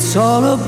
It's all about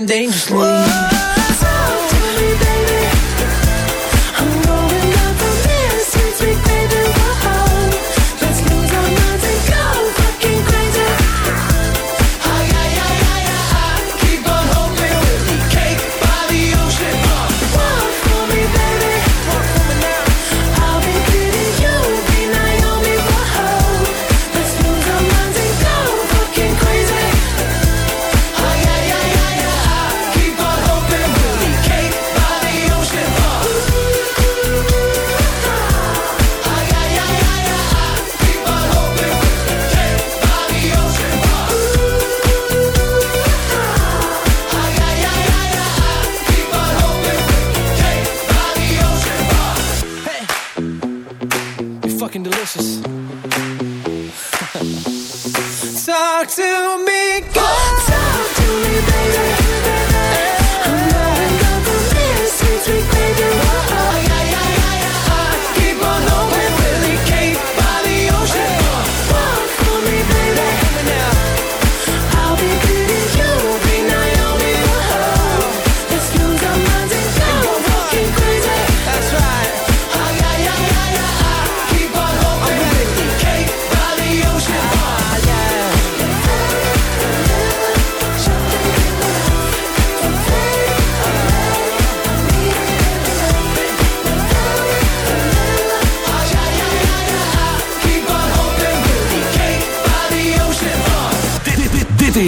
Let's start to me. Go.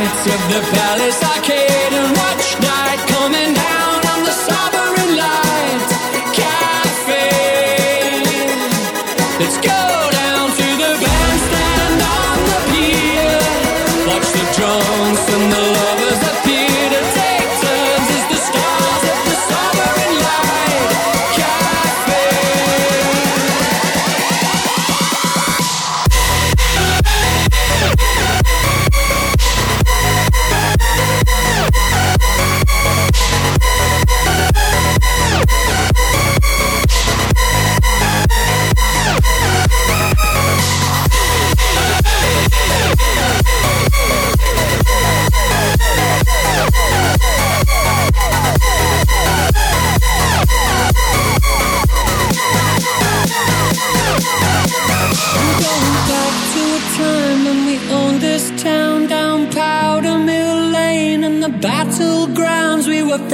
lights of the palace arcade and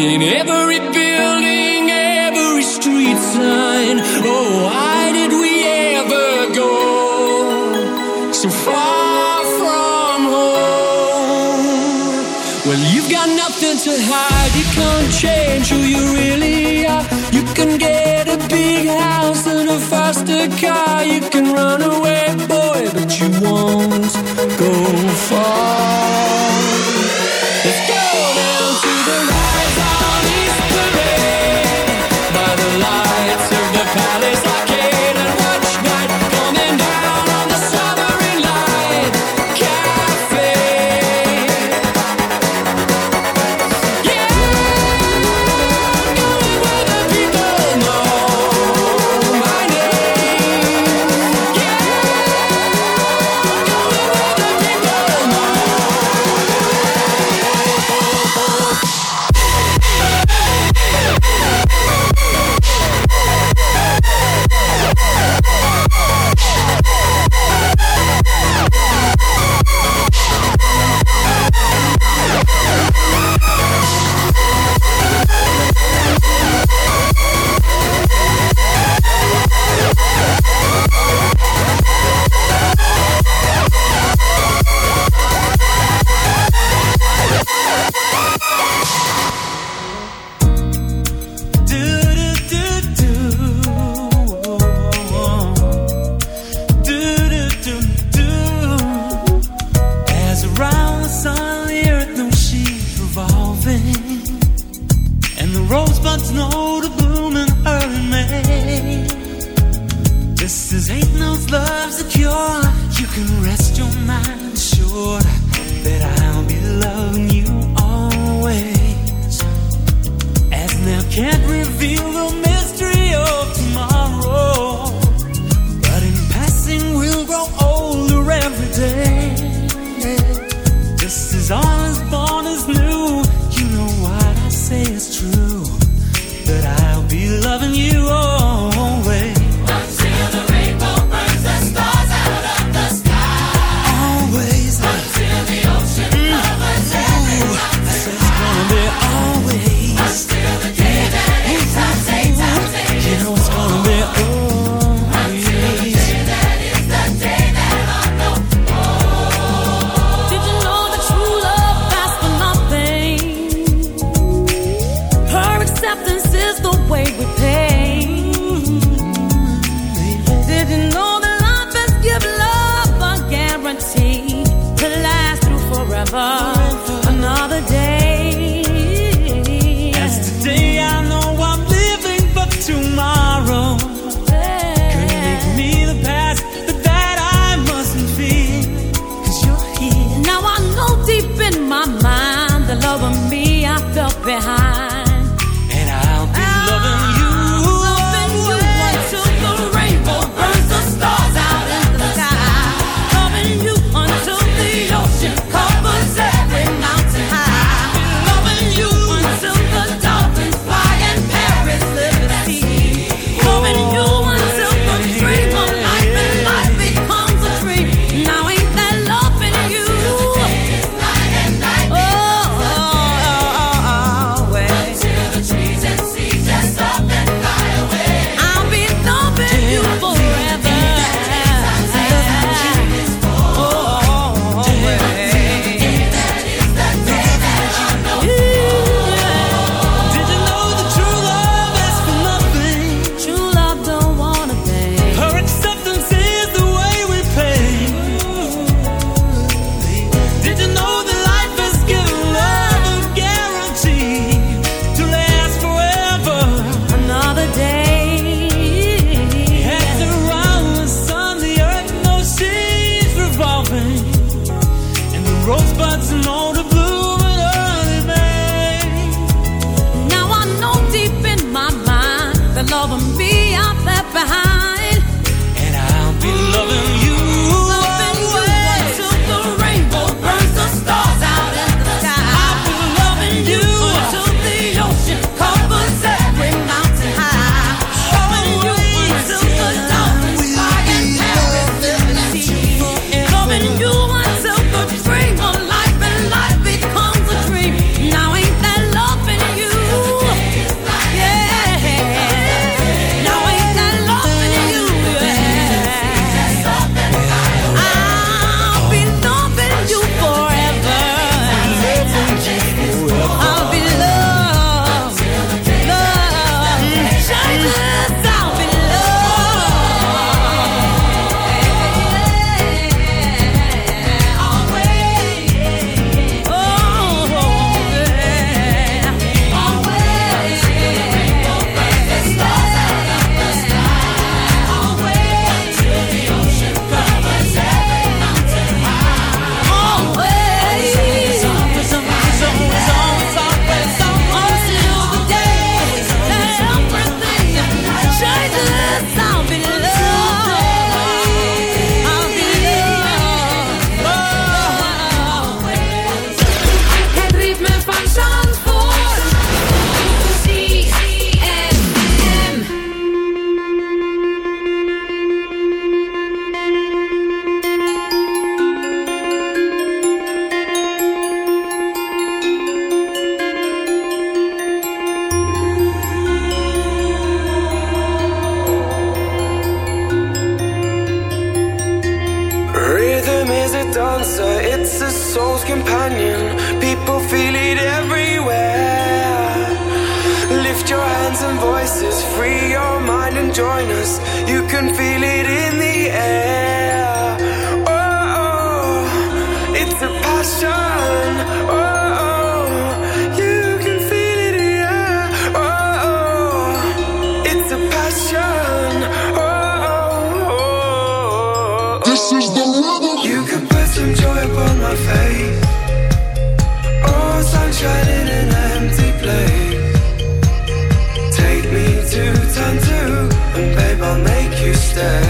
in every Is the You can put some joy upon my face. Oh, sunshine in an empty place. Take me to turn two, and babe, I'll make you stay.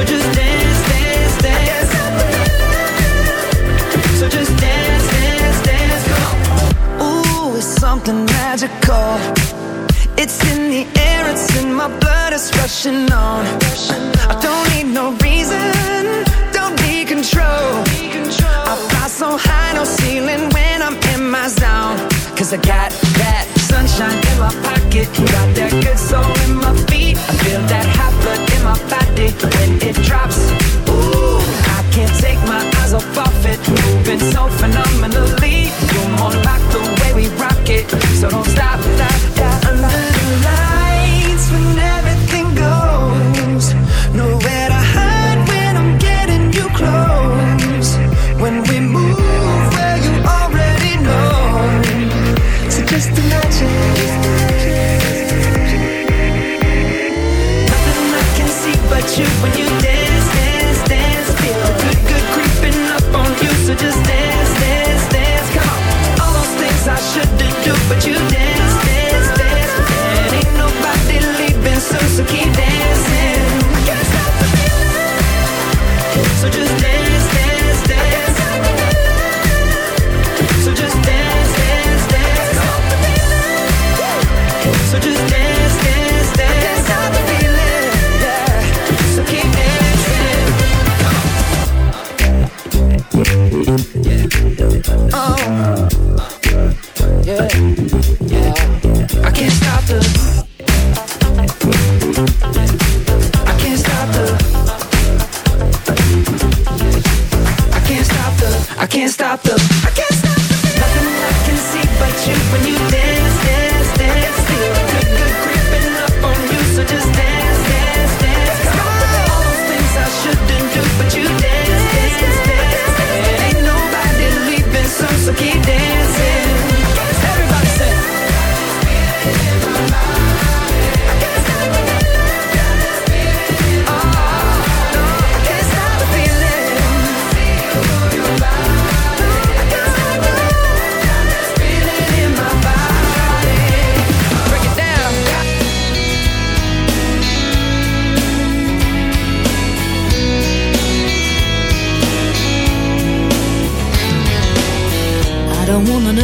So just dance, dance, dance. So just dance, dance, dance. Ooh, it's something magical. It's in the air, it's in my blood, it's rushing on. I don't need no reason, don't need control. I fly so high, no ceiling when I'm in my zone. Cause I got that sunshine in my pocket, got that good soul in my feet. I feel that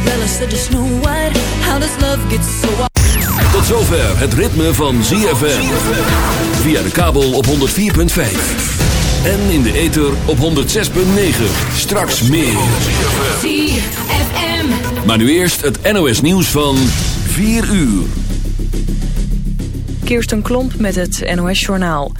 Cinderella said to Snow White, How does love get so? Tot zover het ritme van ZFM. Via de kabel op 104.5. En in de ether op 106.9. Straks meer. ZFM. Maar nu eerst het NOS nieuws van 4 uur. Kirsten Klomp met het NOS-journaal.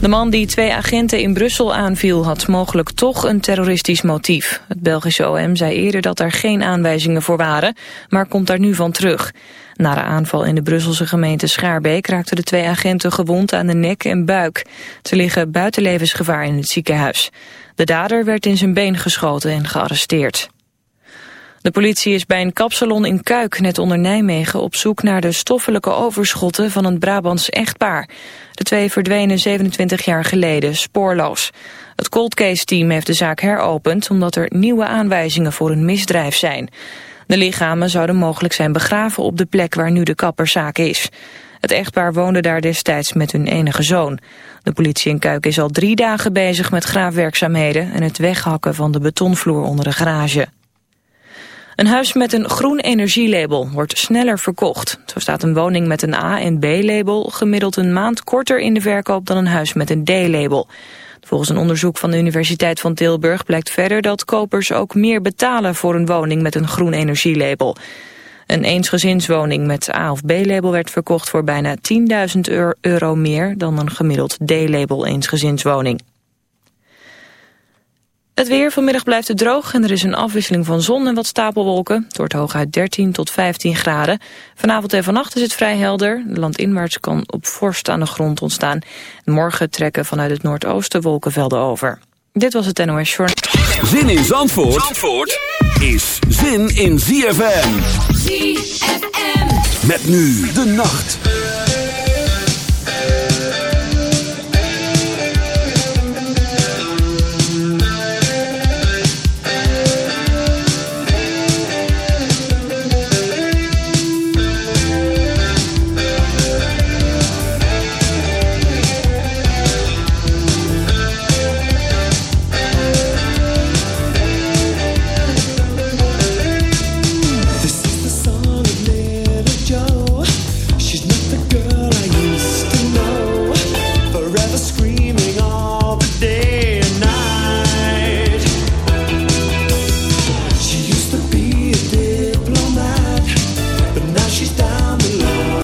De man die twee agenten in Brussel aanviel had mogelijk toch een terroristisch motief. Het Belgische OM zei eerder dat er geen aanwijzingen voor waren, maar komt daar nu van terug. Na de aanval in de Brusselse gemeente Schaarbeek raakten de twee agenten gewond aan de nek en buik. Ze liggen buiten levensgevaar in het ziekenhuis. De dader werd in zijn been geschoten en gearresteerd. De politie is bij een kapsalon in Kuik, net onder Nijmegen, op zoek naar de stoffelijke overschotten van een Brabants echtpaar. De twee verdwenen 27 jaar geleden, spoorloos. Het cold case team heeft de zaak heropend omdat er nieuwe aanwijzingen voor een misdrijf zijn. De lichamen zouden mogelijk zijn begraven op de plek waar nu de kapperszaak is. Het echtpaar woonde daar destijds met hun enige zoon. De politie in Kuik is al drie dagen bezig met graafwerkzaamheden en het weghakken van de betonvloer onder de garage. Een huis met een groen energielabel wordt sneller verkocht. Zo staat een woning met een A- en B-label gemiddeld een maand korter in de verkoop dan een huis met een D-label. Volgens een onderzoek van de Universiteit van Tilburg blijkt verder dat kopers ook meer betalen voor een woning met een groen energielabel. Een eensgezinswoning met A- of B-label werd verkocht voor bijna 10.000 euro meer dan een gemiddeld D-label eensgezinswoning. Het weer vanmiddag blijft het droog en er is een afwisseling van zon en wat stapelwolken. Het wordt hooguit 13 tot 15 graden. Vanavond en vannacht is het vrij helder. De landinwaarts kan op vorst aan de grond ontstaan. Morgen trekken vanuit het noordoosten wolkenvelden over. Dit was het NOS Short. Zin in Zandvoort, Zandvoort is zin in ZFM. ZFM. Met nu de nacht.